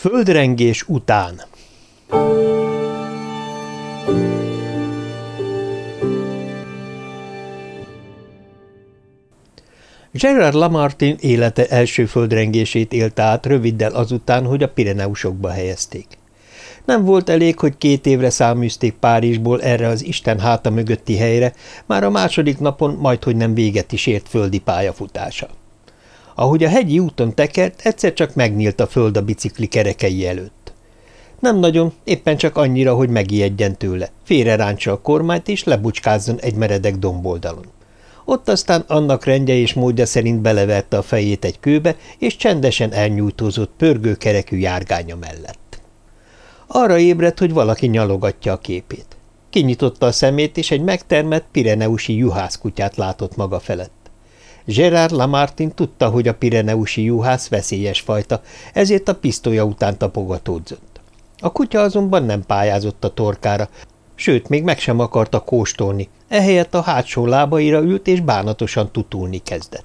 Földrengés után Gerard Lamartin élete első földrengését élte át röviddel azután, hogy a Pireneusokba helyezték. Nem volt elég, hogy két évre száműzték Párizsból erre az Isten háta mögötti helyre, már a második napon majdhogy nem véget is ért földi pályafutása. Ahogy a hegyi úton tekert, egyszer csak megnyílt a föld a bicikli kerekei előtt. Nem nagyon, éppen csak annyira, hogy megijedjen tőle, félreráncsa a kormányt és lebucskázzon egy meredek domboldalon. Ott aztán annak rendje és módja szerint beleverte a fejét egy kőbe, és csendesen elnyújtózott pörgőkerekű járgánya mellett. Arra ébredt, hogy valaki nyalogatja a képét. Kinyitotta a szemét, és egy megtermett pireneusi juhászkutyát látott maga felett. Gerard Lamartin tudta, hogy a pireneusi juhász veszélyes fajta, ezért a pisztolya után tapogatódzott. A kutya azonban nem pályázott a torkára, sőt, még meg sem akarta kóstolni, ehelyett a hátsó lábaira ült és bánatosan tutulni kezdett.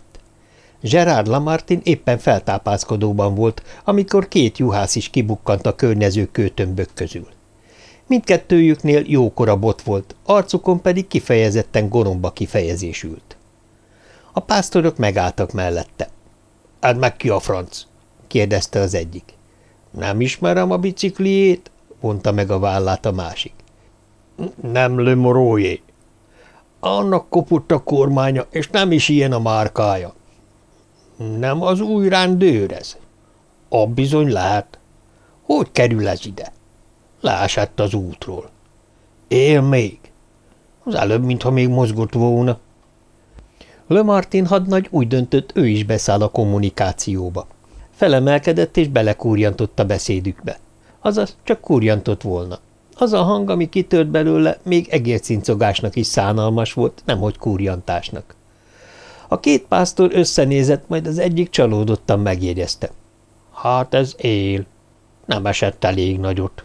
Gerard Lamartin éppen feltápászkodóban volt, amikor két juhász is kibukkant a környező kőtömbök közül. Mindkettőjüknél jókora bot volt, arcukon pedig kifejezetten goromba kifejezés ült. A pásztorok megálltak mellette. – Hát meg ki a franc? – kérdezte az egyik. – Nem ismerem a bicikliét? – mondta meg a vállát a másik. – Nem Le Moroyé. Annak kopott a kormánya, és nem is ilyen a márkája. – Nem az új rendőr ez? – A bizony lehet. – Hogy kerül ez ide? – Leesett az útról. – Él még? – Az előbb, mintha még mozgott volna. Le Martin hadnagy úgy döntött, ő is beszáll a kommunikációba. Felemelkedett és belekúrjantott beszédükbe. Azaz csak kurjantott volna. Az a hang, ami kitört belőle, még egércincogásnak is szánalmas volt, nemhogy kurjantásnak. A két pásztor összenézett, majd az egyik csalódottan megjegyezte. Hát ez él. Nem esett elég nagyot.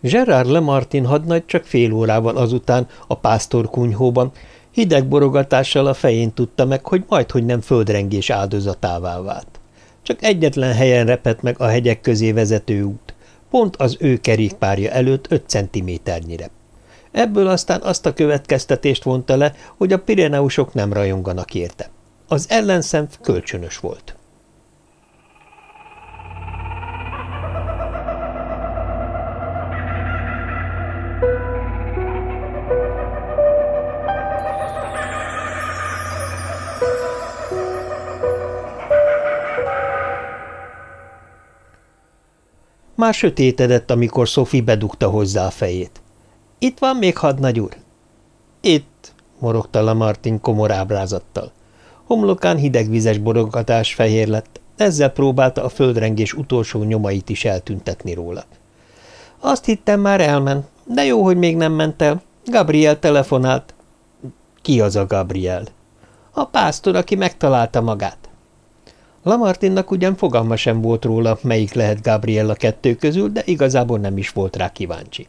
Gerard Lemartin hadnagy csak fél órával azután a pásztor kunyhóban Hideg borogatással a fején tudta meg, hogy majdhogy nem földrengés áldozatává vált. Csak egyetlen helyen repett meg a hegyek közé vezető út, pont az ő kerékpárja előtt öt centiméternyire. Ebből aztán azt a következtetést vonta le, hogy a Pireneusok nem rajonganak érte. Az ellenszem kölcsönös volt. Már sötétedett, amikor Sophie bedugta hozzá a fejét. – Itt van még hadnagy úr? – Itt – morogta Lamartin komor ábrázattal. Homlokán hidegvizes borogatás fehér lett, ezzel próbálta a földrengés utolsó nyomait is eltüntetni róla. – Azt hittem már elment, de jó, hogy még nem ment el. Gabriel telefonált. – Ki az a Gabriel? – A pásztor, aki megtalálta magát. Lamartinnak ugyan fogalma sem volt róla, melyik lehet Gabriella kettő közül, de igazából nem is volt rá kíváncsi.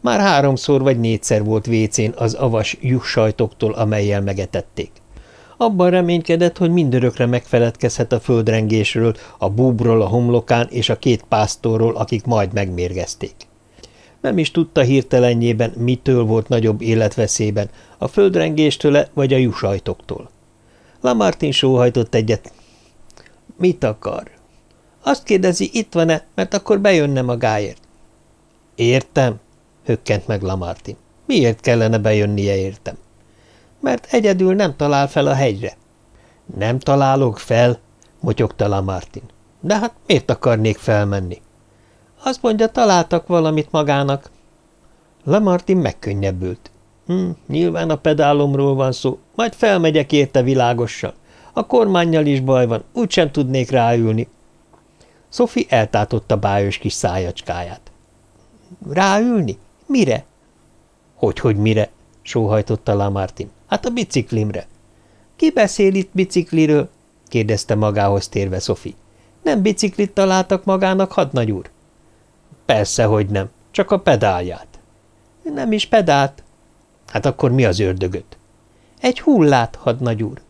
Már háromszor vagy négyszer volt vécén az avas juhsajtoktól, amelyel megetették. Abban reménykedett, hogy mindörökre megfeledkezhet a földrengésről, a búbról a homlokán és a két pásztorról, akik majd megmérgezték. Nem is tudta hirtelenjében, mitől volt nagyobb életveszélyben, a földrengéstől vagy a jusajtoktól. Lamartin sóhajtott egyet, Mit akar? Azt kérdezi, itt van-e, mert akkor bejönne magáért. Értem, hökkent meg Lamartin. Miért kellene bejönnie értem? Mert egyedül nem talál fel a hegyre. Nem találok fel, motyogta Lamartin. De hát miért akarnék felmenni? Azt mondja, találtak valamit magának. Lamartin megkönnyebbült. Hm, nyilván a pedálomról van szó, majd felmegyek érte világossal. A kormányjal is baj van, úgysem tudnék ráülni. Sophie eltátotta bájos kis szájacskáját. Ráülni? Mire? Hogy, hogy mire? sóhajtotta Lamartin. Hát a biciklimre. Ki beszél itt bicikliről? kérdezte magához térve Sophie. Nem biciklit találtak magának, hadnagy úr? Persze, hogy nem, csak a pedálját. Nem is pedált. Hát akkor mi az ördögöt? Egy hullát, hadnagy úr.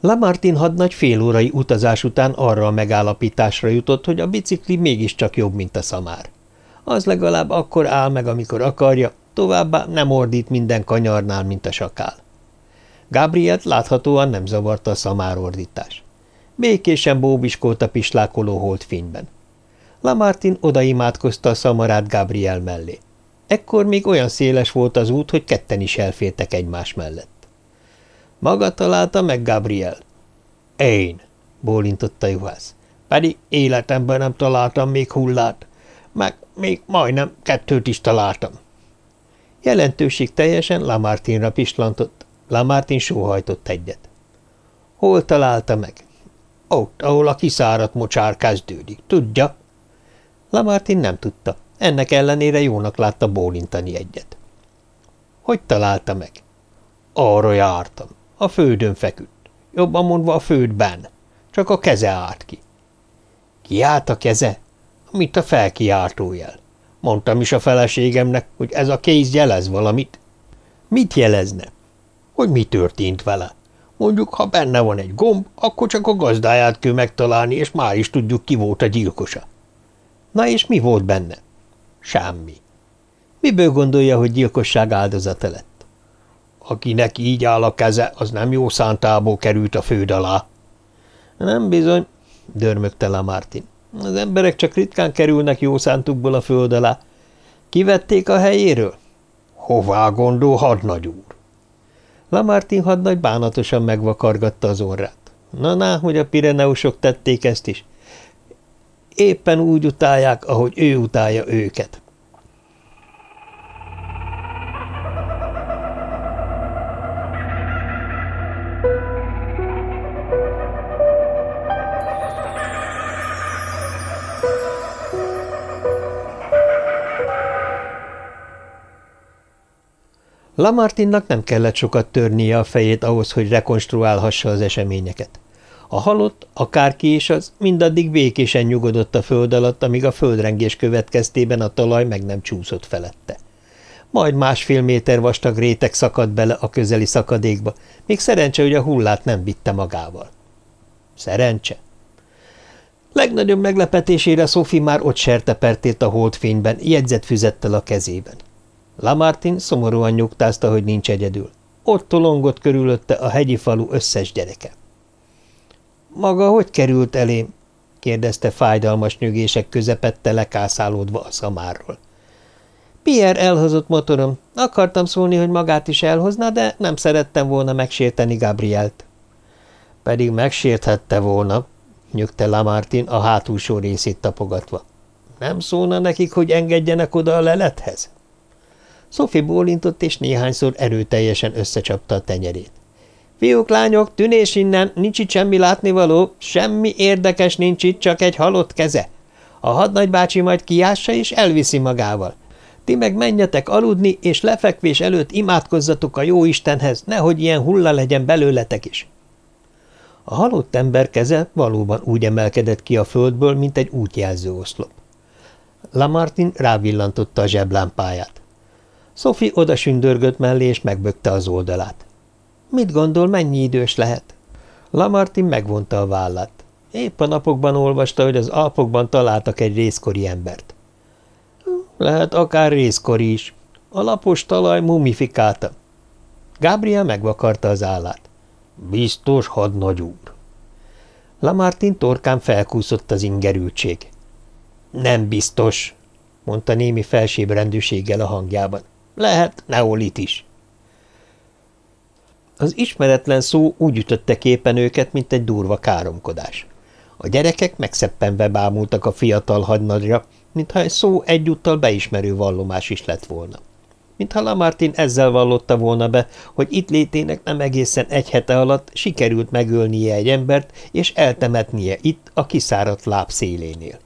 Lamartin hadnagy félórai utazás után arra a megállapításra jutott, hogy a bicikli mégiscsak jobb, mint a szamár. Az legalább akkor áll meg, amikor akarja, továbbá nem ordít minden kanyarnál, mint a sakál. Gabrielt láthatóan nem zavarta a szamárordítás. Békésen bóbiskolt a pislákoló holdfényben. Lamartin odaimádkozta a szamarát Gabriel mellé. Ekkor még olyan széles volt az út, hogy ketten is elfértek egymás mellett. Maga találta meg, Gabriel? Én, bólintott a juhász. Pedig életemben nem találtam még hullát, meg még majdnem kettőt is találtam. Jelentőség teljesen Lamartinra pislantott. Lamartin sóhajtott egyet. Hol találta meg? Ott, ahol a kiszáradt mocsár kezdődik. Tudja? Lamartin nem tudta. Ennek ellenére jónak látta bólintani egyet. Hogy találta meg? Arra jártam. A földön feküdt. Jobban mondva a földben. Csak a keze állt ki. Kiállt a keze? Mint a felkiáltójel. Mondtam is a feleségemnek, hogy ez a kéz jelez valamit. Mit jelezne? Hogy mi történt vele? Mondjuk, ha benne van egy gomb, akkor csak a gazdáját kell megtalálni, és már is tudjuk, ki volt a gyilkosa. Na és mi volt benne? Semmi. Miből gondolja, hogy gyilkosság áldozata lett? Akinek így áll a keze, az nem jó szántából került a föld alá. Nem bizony, dörmögte le Martin. Az emberek csak ritkán kerülnek jó szántukból a föld alá. Kivették a helyéről? Hová gondol, hadnagy úr? Lamartin hadnagy bánatosan megvakargatta az orrát. Na, na, hogy a Pireneusok tették ezt is. Éppen úgy utálják, ahogy ő utálja őket. Lamartinnak nem kellett sokat törnie a fejét ahhoz, hogy rekonstruálhassa az eseményeket. A halott, akárki is az, mindaddig békésen nyugodott a föld alatt, amíg a földrengés következtében a talaj meg nem csúszott felette. Majd másfél méter vastag réteg szakadt bele a közeli szakadékba, még szerencse, hogy a hullát nem vitte magával. Szerencse? Legnagyobb meglepetésére Sophie már ott sertepertét a holdfényben, jegyzett füzettel a kezében. Lamartin szomorúan nyugtázta, hogy nincs egyedül. Ott tolongott körülötte a hegyi falu összes gyereke. – Maga hogy került elém? – kérdezte fájdalmas nyögések közepette lekászálódva a szamárról. – Pierre elhozott motorom. Akartam szólni, hogy magát is elhozna, de nem szerettem volna megsérteni Gabrielt. – Pedig megsérthette volna – nyögte Lamartin a hátulsó részét tapogatva. – Nem szólna nekik, hogy engedjenek oda a lelethez? – Sophie bólintott, és néhányszor erőteljesen összecsapta a tenyerét. – Fiúk, lányok, tűnés innen, nincs itt semmi látnivaló, semmi érdekes nincs itt, csak egy halott keze. A hadnagybácsi majd kiássa és elviszi magával. Ti meg menjetek aludni, és lefekvés előtt imádkozzatok a jó Istenhez, nehogy ilyen hulla legyen belőletek is. A halott ember keze valóban úgy emelkedett ki a földből, mint egy útjelző oszlop. Lamartin rávillantotta a zseblámpáját. Sophie odasündörgött mellé, és megbökte az oldalát. Mit gondol, mennyi idős lehet? Lamartin megvonta a vállát. Épp a napokban olvasta, hogy az Alpokban találtak egy részkori embert. Lehet akár részkori is. A lapos talaj mumifikálta. Gabriel megvakarta az állát. Biztos hadnagy úr. Lamartin torkán felkúszott az ingerültség. Nem biztos, mondta némi felsőbbrendűséggel a hangjában. Lehet neolit is. Az ismeretlen szó úgy ütötte képen őket, mint egy durva káromkodás. A gyerekek megszeppenve bámultak a fiatal hadnagyra, mintha egy szó egyúttal beismerő vallomás is lett volna. Mintha Lamartin ezzel vallotta volna be, hogy itt létének nem egészen egy hete alatt sikerült megölnie egy embert, és eltemetnie itt a kiszáradt láb szélénél.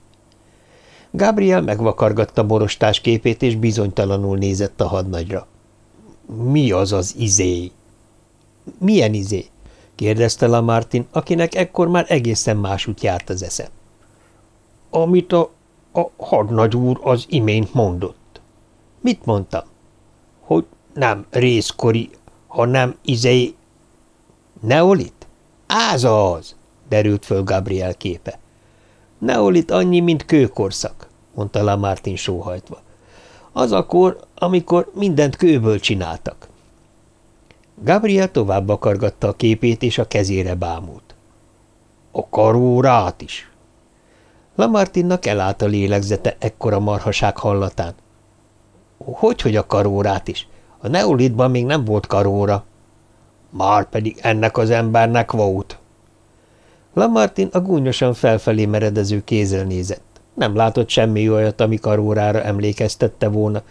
Gabriel megvakargatta borostás képét, és bizonytalanul nézett a hadnagyra. – Mi az az izé? – Milyen izé? – kérdezte Lamartin, akinek ekkor már egészen másút járt az esze. amit a, a hadnagy úr az imént mondott. Mit mondtam? Hogy nem részkori, hanem izei... Neolit? Áz az! derült föl Gabriel képe. Neolit annyi, mint kőkorszak, mondta Lamartin sóhajtva. Az a kor, amikor mindent kőből csináltak. Gabriel tovább akargatta a képét, és a kezére bámult. A karórát is. Lamartinnak elállt a lélegzete ekkora marhaság hallatán. Hogy, hogy a karórát is? A neolitban még nem volt karóra. Már pedig ennek az embernek volt. Lamartin a gúnyosan felfelé meredező kézzel nézett. Nem látott semmi olyat, ami karórára emlékeztette volna,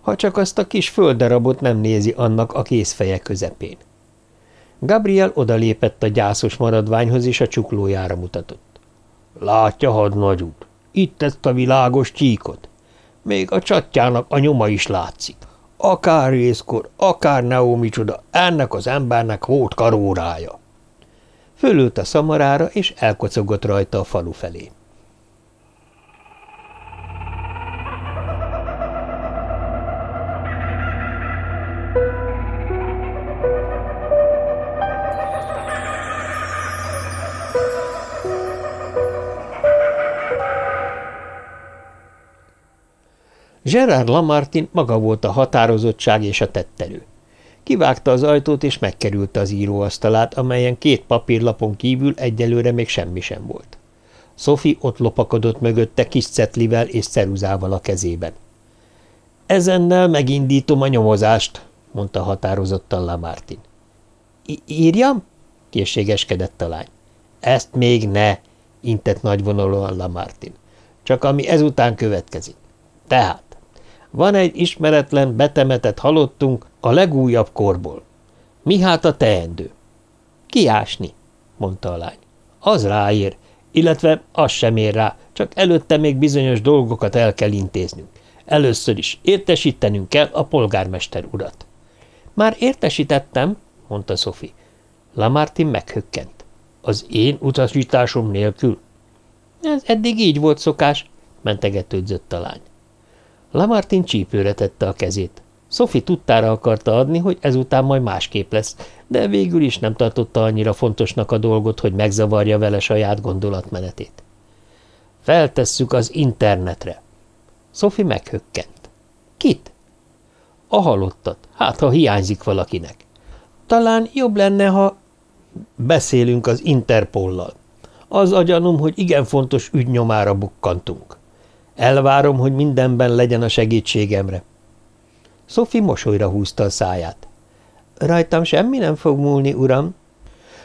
ha csak azt a kis földdarabot nem nézi annak a kézfeje közepén. Gabriel odalépett a gyászos maradványhoz, és a csuklójára mutatott. Látja, hadnagy úr, itt ezt a világos csíkot. Még a csatjának a nyoma is látszik. Akár részkor, akár neómicsoda, ennek az embernek volt karórája. Fölült a szamarára, és elkocogott rajta a falu felé. Gerard Lamartin maga volt a határozottság és a tetterő. Kivágta az ajtót, és megkerülte az íróasztalát, amelyen két papírlapon kívül egyelőre még semmi sem volt. Sophie ott lopakodott mögötte kis cetlivel és ceruzával a kezében. – Ezennel megindítom a nyomozást – mondta határozottan Lamartin. – Írjam? – készségeskedett a lány. – Ezt még ne – intett nagyvonalúan Lamartin. – Csak ami ezután következik. Tehát van egy ismeretlen, betemetett halottunk a legújabb korból. Mi hát a teendő? Kiásni, mondta a lány. Az ráér, illetve az sem ér rá, csak előtte még bizonyos dolgokat el kell intéznünk. Először is értesítenünk kell a polgármester urat. Már értesítettem, mondta Sophie. Lamartin meghökkent. Az én utasításom nélkül? Ez eddig így volt szokás, mentegetődzött a lány. Lamartin csípőre tette a kezét. Sophie tudtára akarta adni, hogy ezután majd másképp lesz, de végül is nem tartotta annyira fontosnak a dolgot, hogy megzavarja vele saját gondolatmenetét. Feltesszük az internetre. Sophie meghökkent. Kit? A halottat, hát ha hiányzik valakinek. Talán jobb lenne, ha... Beszélünk az Interpollal. Az agyanom, hogy igen fontos ügynyomára bukkantunk. Elvárom, hogy mindenben legyen a segítségemre. Sophie mosolyra húzta a száját. Rajtam semmi nem fog múlni, uram.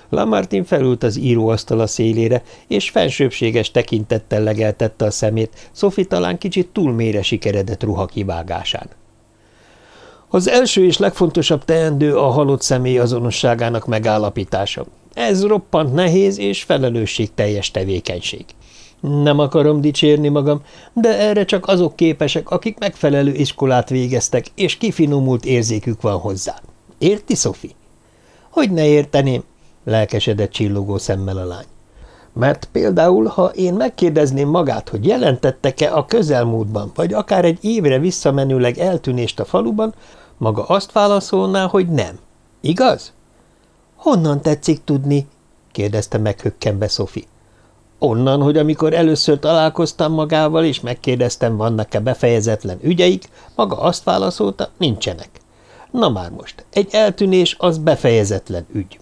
Lamartin felült az íróasztal szélére, és fensőbséges tekintettel legeltette a szemét, Sophie talán kicsit túl mélyre sikeredett ruha kivágásán. Az első és legfontosabb teendő a halott személy azonosságának megállapítása. Ez roppant nehéz és felelősségteljes tevékenység. Nem akarom dicsérni magam, de erre csak azok képesek, akik megfelelő iskolát végeztek, és kifinomult érzékük van hozzá. Érti, Szofi? Hogy ne érteném, lelkesedett csillogó szemmel a lány. Mert például, ha én megkérdezném magát, hogy jelentettek-e a közelmúltban, vagy akár egy évre visszamenőleg eltűnést a faluban, maga azt válaszolná, hogy nem. Igaz? Honnan tetszik tudni? kérdezte meghökkenve Sophie. Onnan, hogy amikor először találkoztam magával, és megkérdeztem, vannak-e befejezetlen ügyeik, maga azt válaszolta, nincsenek. Na már most, egy eltűnés az befejezetlen ügy.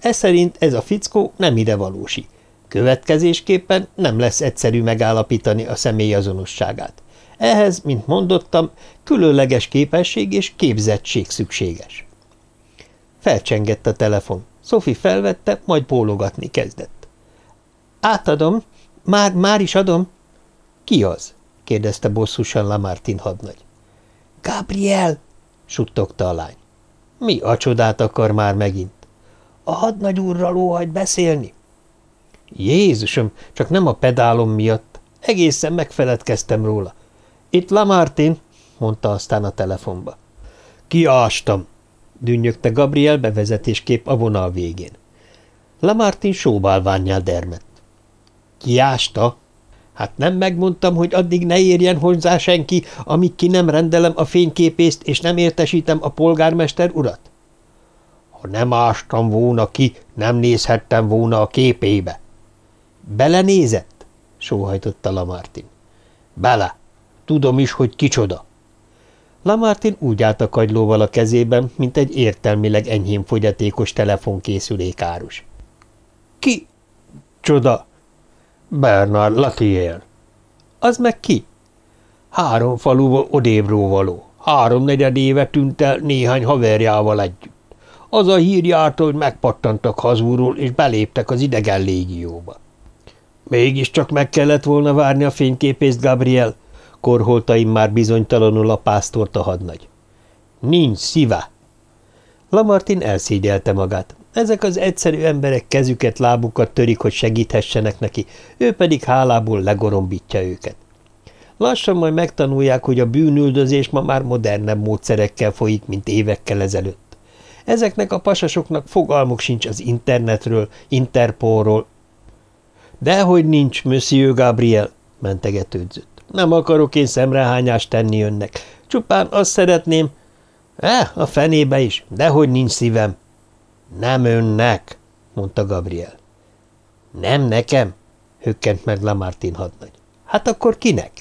Ez szerint ez a fickó nem ide valósi. Következésképpen nem lesz egyszerű megállapítani a személy azonosságát. Ehhez, mint mondottam, különleges képesség és képzettség szükséges. Felcsengett a telefon. Sophie felvette, majd bólogatni kezdett. Átadom. Már, már is adom. Ki az? kérdezte bosszusan Lamartin hadnagy. Gabriel, suttogta a lány. Mi a csodát akar már megint? A hadnagy úrral óhagy beszélni. Jézusom, csak nem a pedálom miatt. Egészen megfeledkeztem róla. Itt Lamartin, mondta aztán a telefonba. Kiástam, dünnyögte Gabriel bevezetéskép a vonal végén. Lamartin sóbálványjál dermedt. Kiásta? Hát nem megmondtam, hogy addig ne érjen hozzá senki, amíg ki nem rendelem a fényképészt, és nem értesítem a polgármester urat? Ha nem ástam volna ki, nem nézhettem volna a képébe. Belenézett? sóhajtotta Lamartin. Bele. Tudom is, hogy kicsoda. Lamartin úgy állt a kagylóval a kezében, mint egy értelmileg enyhén fogyatékos telefonkészülék árus. Ki? Csoda. Bernard Latier. Az meg ki? Három faluval odébró való. Háromnegyed éve tűnt el néhány haverjával együtt. Az a hír járt, hogy megpattantak hazúról, és beléptek az idegen légióba. Mégiscsak meg kellett volna várni a fényképészt, Gabriel, korholtaim már bizonytalanul a pásztort a hadnagy. Nincs szíve! Lamartin elszégyelte magát. Ezek az egyszerű emberek kezüket, lábukat törik, hogy segíthessenek neki, ő pedig hálából legorombítja őket. Lassan majd megtanulják, hogy a bűnüldözés ma már modernebb módszerekkel folyik, mint évekkel ezelőtt. Ezeknek a pasasoknak fogalmuk sincs az internetről, Interpolról. Dehogy nincs, Monsieur Gabriel, mentegetődzött. Nem akarok én szemrehányást tenni önnek. Csupán azt szeretném... Eh, a fenébe is, dehogy nincs szívem. Nem önnek, mondta Gabriel. Nem nekem, hökkent meg Lamartin hadnagy. Hát akkor kinek?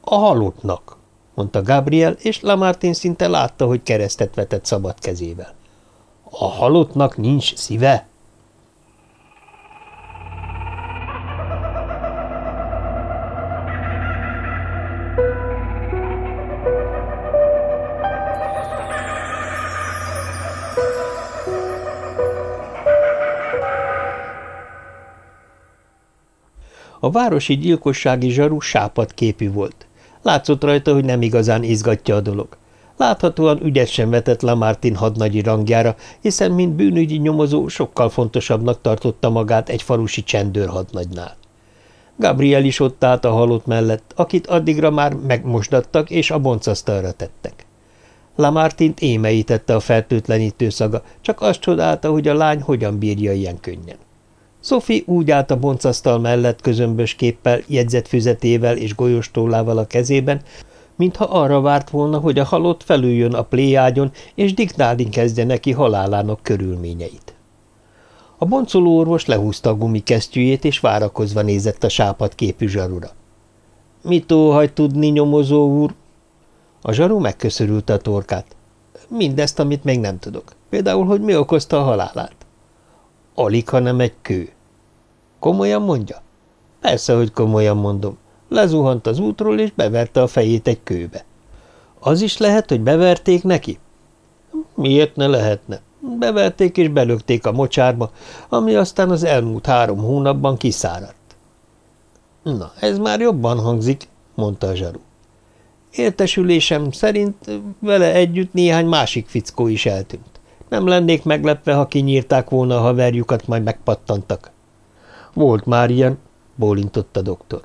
A halottnak, mondta Gabriel, és Lamartin szinte látta, hogy keresztet vetett szabad kezével. A halottnak nincs szíve? A városi gyilkossági zsaru sápad képű volt. Látszott rajta, hogy nem igazán izgatja a dolog. Láthatóan ügyet sem vetett Lamartin hadnagyi rangjára, hiszen mint bűnügyi nyomozó sokkal fontosabbnak tartotta magát egy falusi csendőr hadnagynál. Gabriel is ott állt a halott mellett, akit addigra már megmosdattak és a boncasztalra tettek. Lamartint émeítette a fertőtlenítő szaga, csak azt csodálta, hogy a lány hogyan bírja ilyen könnyen. Sophie úgy állt a boncasztal mellett közömbös képpel, jegyzetfüzetével és golyóstólával a kezében, mintha arra várt volna, hogy a halott felüljön a pléjágyon, és diktálni kezdje neki halálának körülményeit. A boncoló orvos lehúzta a gumikesztyűjét, és várakozva nézett a sápat képű zsarura. – Mit óhajt tudni, nyomozó úr? A zsaru megköszörülte a torkát. – Mindezt, amit még nem tudok. Például, hogy mi okozta a halálát. – Alig, hanem egy kő. Komolyan mondja? Persze, hogy komolyan mondom. Lezuhant az útról, és beverte a fejét egy kőbe. Az is lehet, hogy beverték neki? Miért ne lehetne? Beverték és belökték a mocsárba, ami aztán az elmúlt három hónapban kiszáradt. Na, ez már jobban hangzik, mondta a zsaru. Értesülésem szerint vele együtt néhány másik fickó is eltűnt. Nem lennék meglepve, ha kinyírták volna a haverjukat, majd megpattantak. Volt már ilyen, bólintott a doktor.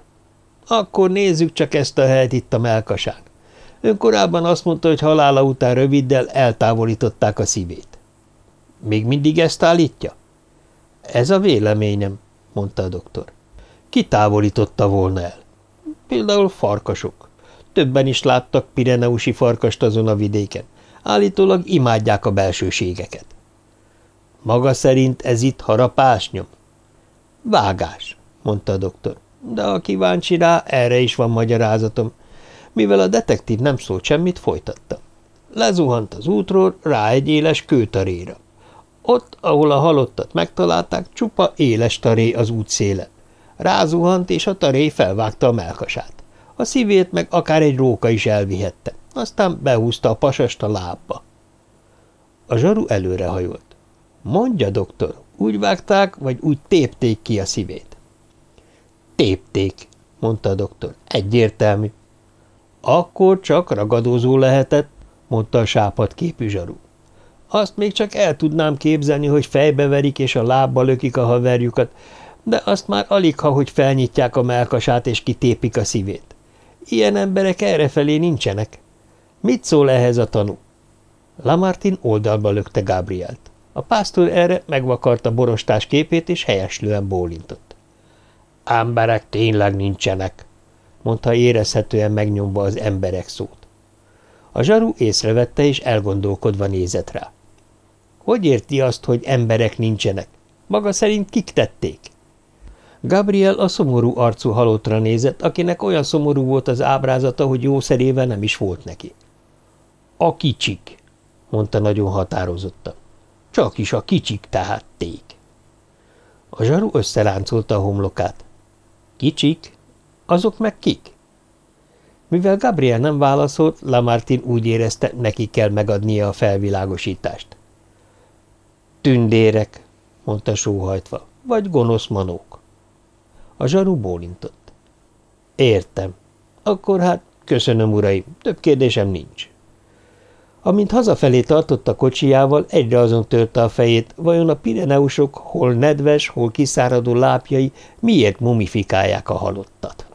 Akkor nézzük csak ezt a helyet itt a melkasán. Ön korábban azt mondta, hogy halála után röviddel eltávolították a szívét. Még mindig ezt állítja? Ez a véleményem, mondta a doktor. Ki távolította volna el? Például farkasok. Többen is láttak pireneusi farkast azon a vidéken. Állítólag imádják a belsőségeket. Maga szerint ez itt harapásnyom? Vágás, mondta a doktor. De a kíváncsi rá, erre is van magyarázatom. Mivel a detektív nem szólt semmit, folytatta. Lezuhant az útról rá egy éles kőtaréra. Ott, ahol a halottat megtalálták, csupa éles taré az útszéle. Rázuhant, és a taré felvágta a melkasát. A szívét meg akár egy róka is elvihette, aztán behúzta a pasast a lábba. A zsaru előrehajolt. Mondja, doktor, úgy vágták, vagy úgy tépték ki a szívét? Tépték, mondta a doktor. Egyértelmű. Akkor csak ragadozó lehetett, mondta a sápat képű zsaru. Azt még csak el tudnám képzelni, hogy fejbeverik és a lábba lökik a haverjukat, de azt már alig, ha hogy felnyitják a melkasát és kitépik a szívét. Ilyen emberek errefelé nincsenek. Mit szól ehhez a tanú? Lamartin oldalba lökte Gabrielt. A pásztor erre megvakarta borostás képét, és helyeslően bólintott. Emberek tényleg nincsenek, mondta érezhetően megnyomva az emberek szót. A zsaru észrevette, és elgondolkodva nézett rá. Hogy érti azt, hogy emberek nincsenek? Maga szerint kik tették? Gabriel a szomorú arcú halottra nézett, akinek olyan szomorú volt az ábrázata, hogy jószerével nem is volt neki. A kicsik, mondta nagyon határozottan. Csak is a kicsik tehát ték. A zsaru összeláncolta a homlokát. Kicsik? Azok meg kik? Mivel Gabriel nem válaszolt, Lamartin úgy érezte, neki kell megadnia a felvilágosítást. Tündérek, mondta sóhajtva, vagy gonosz manók. A zsaru bólintott. Értem. Akkor hát köszönöm, uraim, több kérdésem nincs. Amint hazafelé tartott a kocsijával, egyre azon törte a fejét, vajon a pireneusok hol nedves, hol kiszáradó lápjai miért mumifikálják a halottat.